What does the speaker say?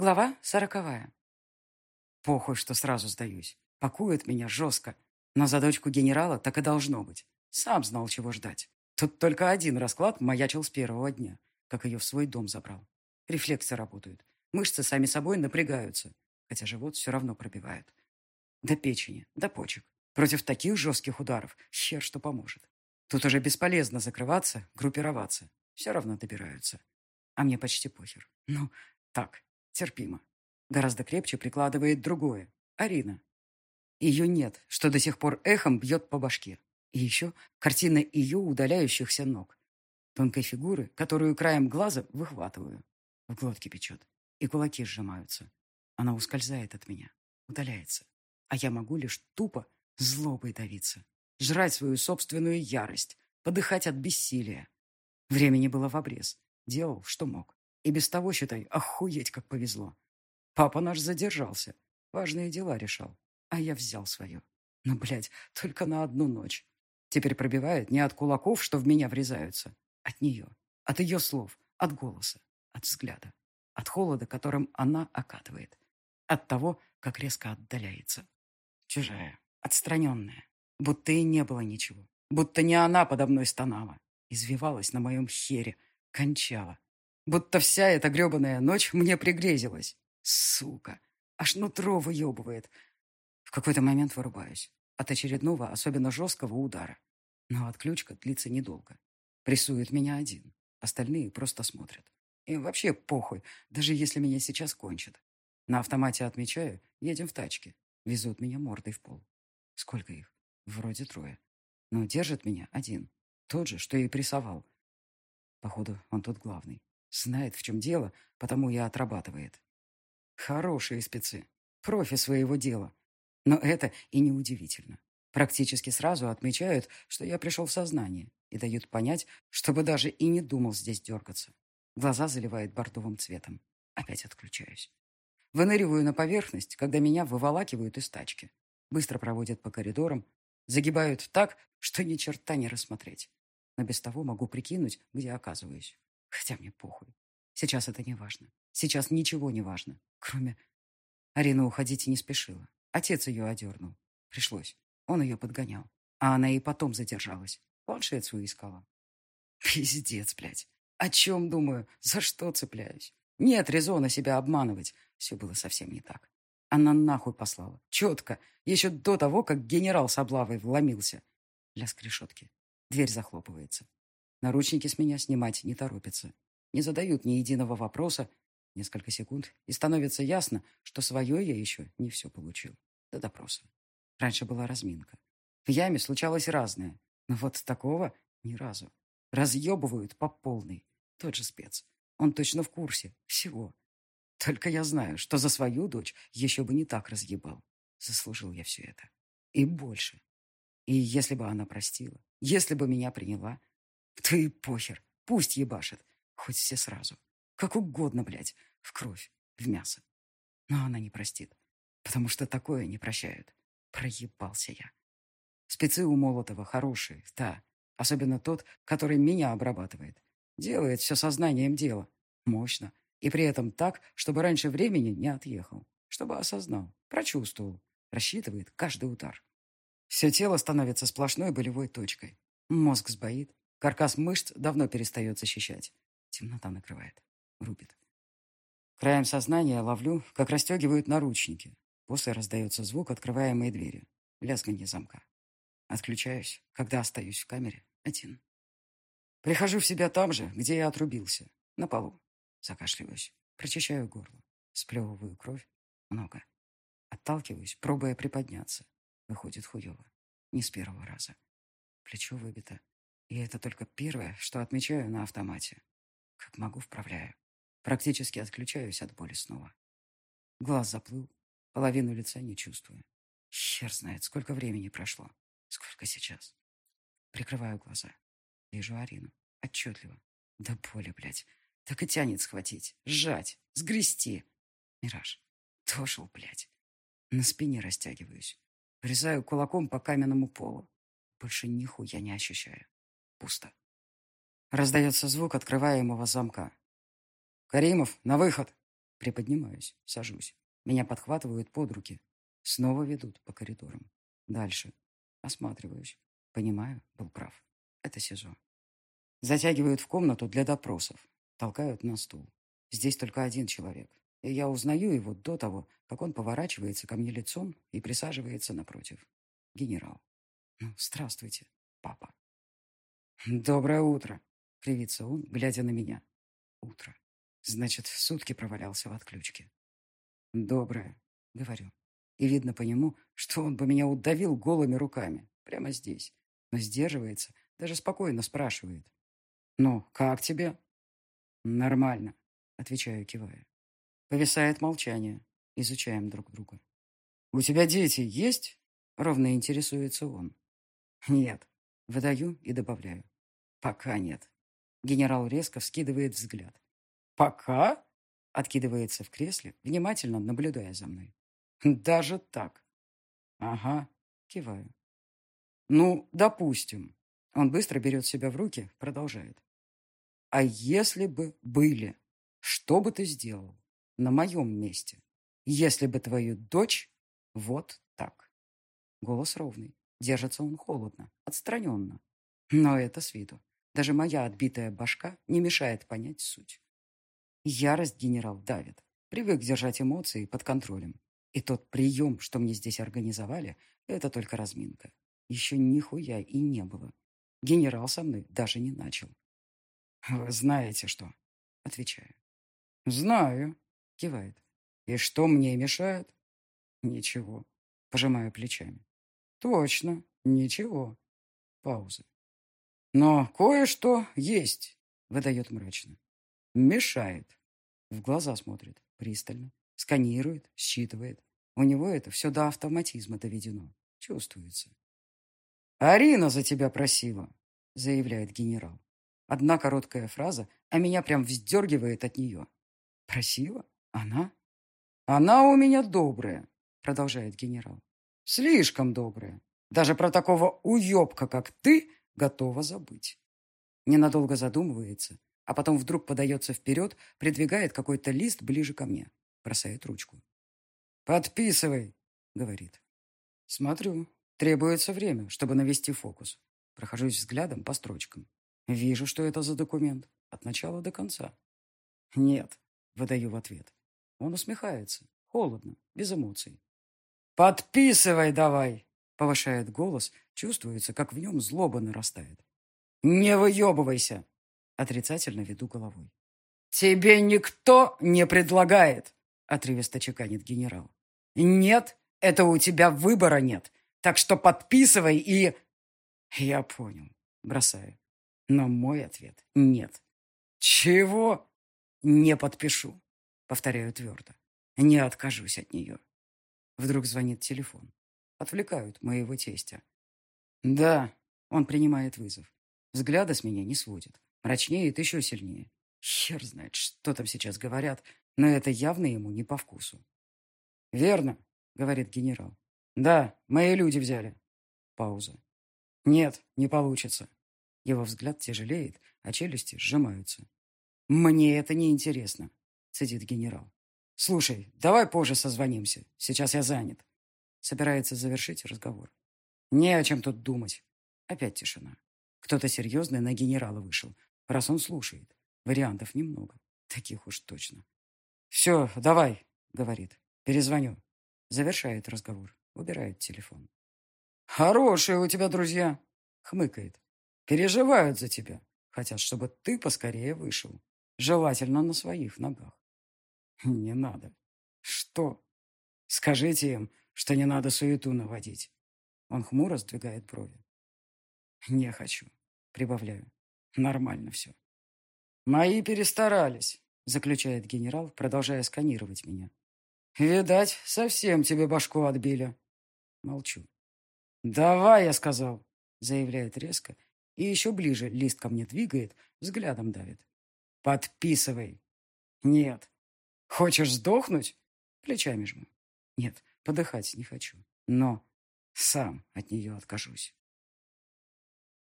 Глава сороковая. Похуй, что сразу сдаюсь. Пакует меня жестко. Но за дочку генерала так и должно быть. Сам знал, чего ждать. Тут только один расклад маячил с первого дня, как ее в свой дом забрал. Рефлексы работают. Мышцы сами собой напрягаются, хотя живот все равно пробивает. До печени, до почек. Против таких жестких ударов хер что поможет. Тут уже бесполезно закрываться, группироваться. Все равно добираются. А мне почти похер. Ну, так, терпимо. Гораздо крепче прикладывает другое. Арина. Ее нет, что до сих пор эхом бьет по башке. И еще картина ее удаляющихся ног. Тонкой фигуры, которую краем глаза выхватываю. В глотке печет. И кулаки сжимаются. Она ускользает от меня. Удаляется. А я могу лишь тупо злобой давиться. Жрать свою собственную ярость. Подыхать от бессилия. Времени было в обрез. Делал, что мог. И без того, считай, охуеть, как повезло. Папа наш задержался. Важные дела решал. А я взял свое. Но, блядь, только на одну ночь. Теперь пробивает не от кулаков, что в меня врезаются. От нее. От ее слов. От голоса. От взгляда. От холода, которым она окатывает. От того, как резко отдаляется. Чужая. Отстраненная. Будто и не было ничего. Будто не она подо мной стонала. Извивалась на моем хере. Кончала. Будто вся эта гребаная ночь мне пригрезилась. Сука. Аж нутро выебывает. В какой-то момент вырубаюсь. От очередного, особенно жесткого удара. Но отключка длится недолго. Прессует меня один. Остальные просто смотрят. Им вообще похуй, даже если меня сейчас кончат. На автомате отмечаю, едем в тачке. Везут меня мордой в пол. Сколько их? Вроде трое. Но держит меня один. Тот же, что и прессовал. Походу, он тут главный. Знает, в чем дело, потому и отрабатывает. Хорошие спецы. Профи своего дела. Но это и не удивительно. Практически сразу отмечают, что я пришел в сознание, и дают понять, чтобы даже и не думал здесь дергаться. Глаза заливает бордовым цветом. Опять отключаюсь. Выныриваю на поверхность, когда меня выволакивают из тачки. Быстро проводят по коридорам. Загибают так, что ни черта не рассмотреть. Но без того могу прикинуть, где оказываюсь. Хотя мне похуй. Сейчас это не важно. Сейчас ничего не важно, кроме... Арина уходить не спешила. Отец ее одернул. Пришлось. Он ее подгонял. А она и потом задержалась. Планшет свою искала. Пиздец, блядь. О чем думаю? За что цепляюсь? Нет резона себя обманывать. Все было совсем не так. Она нахуй послала. Четко. Еще до того, как генерал с облавой вломился. Лязг решетки. Дверь захлопывается. Наручники с меня снимать не торопятся. Не задают ни единого вопроса. Несколько секунд, и становится ясно, что свое я еще не все получил. До допроса. Раньше была разминка. В яме случалось разное. Но вот такого ни разу. Разъебывают по полной. Тот же спец. Он точно в курсе. Всего. Только я знаю, что за свою дочь еще бы не так разъебал. Заслужил я все это. И больше. И если бы она простила, если бы меня приняла, то и похер. Пусть ебашит. Хоть все сразу. Как угодно, блядь. В кровь, в мясо. Но она не простит. Потому что такое не прощают. Проебался я. Спецы у Молотова хорошие, да. Особенно тот, который меня обрабатывает. Делает все сознанием дела. Мощно. И при этом так, чтобы раньше времени не отъехал. Чтобы осознал, прочувствовал. Рассчитывает каждый удар. Все тело становится сплошной болевой точкой. Мозг сбоит, Каркас мышц давно перестает защищать. Темнота накрывает. Рубит. Краем сознания ловлю, как расстегивают наручники. После раздается звук открываемой двери. Лязганье замка. Отключаюсь, когда остаюсь в камере один. Прихожу в себя там же, где я отрубился. На полу. Закашливаюсь. Прочищаю горло. Сплевываю кровь. Много. Отталкиваюсь, пробуя приподняться. Выходит хуево. Не с первого раза. Плечо выбито. И это только первое, что отмечаю на автомате. Как могу, вправляю. Практически отключаюсь от боли снова. Глаз заплыл, половину лица не чувствую. Хер знает, сколько времени прошло. Сколько сейчас. Прикрываю глаза. Вижу Арину. Отчетливо. Да боли, блядь. Так и тянет схватить, сжать, сгрести. Мираж. Дошел, блядь. На спине растягиваюсь. Врезаю кулаком по каменному полу. Больше нихуя не ощущаю. Пусто. Раздается звук открываемого замка. «Каримов, на выход!» Приподнимаюсь, сажусь. Меня подхватывают под руки. Снова ведут по коридорам. Дальше. Осматриваюсь. Понимаю, был прав. Это СИЗО. Затягивают в комнату для допросов. Толкают на стул. Здесь только один человек. И я узнаю его до того, как он поворачивается ко мне лицом и присаживается напротив. Генерал. Ну, здравствуйте, папа. Доброе утро, кривится он, глядя на меня. Утро. Значит, сутки провалялся в отключке. Доброе, говорю. И видно по нему, что он бы меня удавил голыми руками. Прямо здесь. Но сдерживается, даже спокойно спрашивает. «Ну, как тебе?» «Нормально», — отвечаю, кивая. Повисает молчание. Изучаем друг друга. «У тебя дети есть?» — ровно интересуется он. «Нет». Выдаю и добавляю. «Пока нет». Генерал резко вскидывает взгляд. «Пока?» — откидывается в кресле, внимательно наблюдая за мной. «Даже так?» «Ага», — киваю. «Ну, допустим». Он быстро берет себя в руки, продолжает. «А если бы были, что бы ты сделал на моем месте, если бы твою дочь вот так?» Голос ровный, держится он холодно, отстраненно. Но это с виду. Даже моя отбитая башка не мешает понять суть. Ярость генерал давит. Привык держать эмоции под контролем. И тот прием, что мне здесь организовали, это только разминка. Еще нихуя и не было. Генерал со мной даже не начал. «Вы знаете что?» Отвечаю. «Знаю», — кивает. «И что мне мешает?» «Ничего», — пожимаю плечами. «Точно, ничего». Пауза. «Но кое-что есть», — выдает мрачно. «Мешает». В глаза смотрит, пристально, сканирует, считывает. У него это все до автоматизма доведено. Чувствуется. «Арина за тебя просила», — заявляет генерал. Одна короткая фраза, а меня прям вздергивает от нее. «Просила? Она?» «Она у меня добрая», — продолжает генерал. «Слишком добрая. Даже про такого уебка, как ты, готова забыть». Ненадолго задумывается, а потом вдруг подается вперед, придвигает какой-то лист ближе ко мне, бросает ручку. «Подписывай», — говорит. Смотрю. Требуется время, чтобы навести фокус. Прохожусь взглядом по строчкам. Вижу, что это за документ. От начала до конца. «Нет», — выдаю в ответ. Он усмехается. Холодно, без эмоций. «Подписывай давай!» — повышает голос. Чувствуется, как в нем злоба нарастает. «Не выебывайся!» — отрицательно веду головой. «Тебе никто не предлагает!» — отрывисто чеканит генерал. «Нет, это у тебя выбора нет. Так что подписывай и...» «Я понял», — бросаю. Но мой ответ — нет. «Чего?» «Не подпишу», — повторяю твердо. «Не откажусь от нее». Вдруг звонит телефон. Отвлекают моего тестя. «Да», — он принимает вызов. Взгляда с меня не сводит. Мрачнеет еще сильнее. Хер знает, что там сейчас говорят, но это явно ему не по вкусу. «Верно», — говорит генерал. «Да, мои люди взяли». Пауза. «Нет, не получится». Его взгляд тяжелеет, а челюсти сжимаются. «Мне это не интересно», — цедит генерал. «Слушай, давай позже созвонимся. Сейчас я занят». Собирается завершить разговор. «Не о чем тут думать». Опять тишина. Кто-то серьезный на генерала вышел, раз он слушает. Вариантов немного. Таких уж точно. «Все, давай», — говорит. «Перезвоню». Завершает разговор. Убирает телефон. «Хорошие у тебя друзья», — хмыкает. «Переживают за тебя. Хотят, чтобы ты поскорее вышел. Желательно на своих ногах». «Не надо». «Что?» «Скажите им, что не надо суету наводить». Он хмуро сдвигает брови. «Не хочу», — прибавляю. «Нормально все». «Мои перестарались», — заключает генерал, продолжая сканировать меня. «Видать, совсем тебе башку отбили». Молчу. «Давай», — я сказал, — заявляет резко, и еще ближе лист ко мне двигает, взглядом давит. «Подписывай». «Нет». «Хочешь сдохнуть?» Плечами жму. «Нет, подыхать не хочу. Но сам от нее откажусь».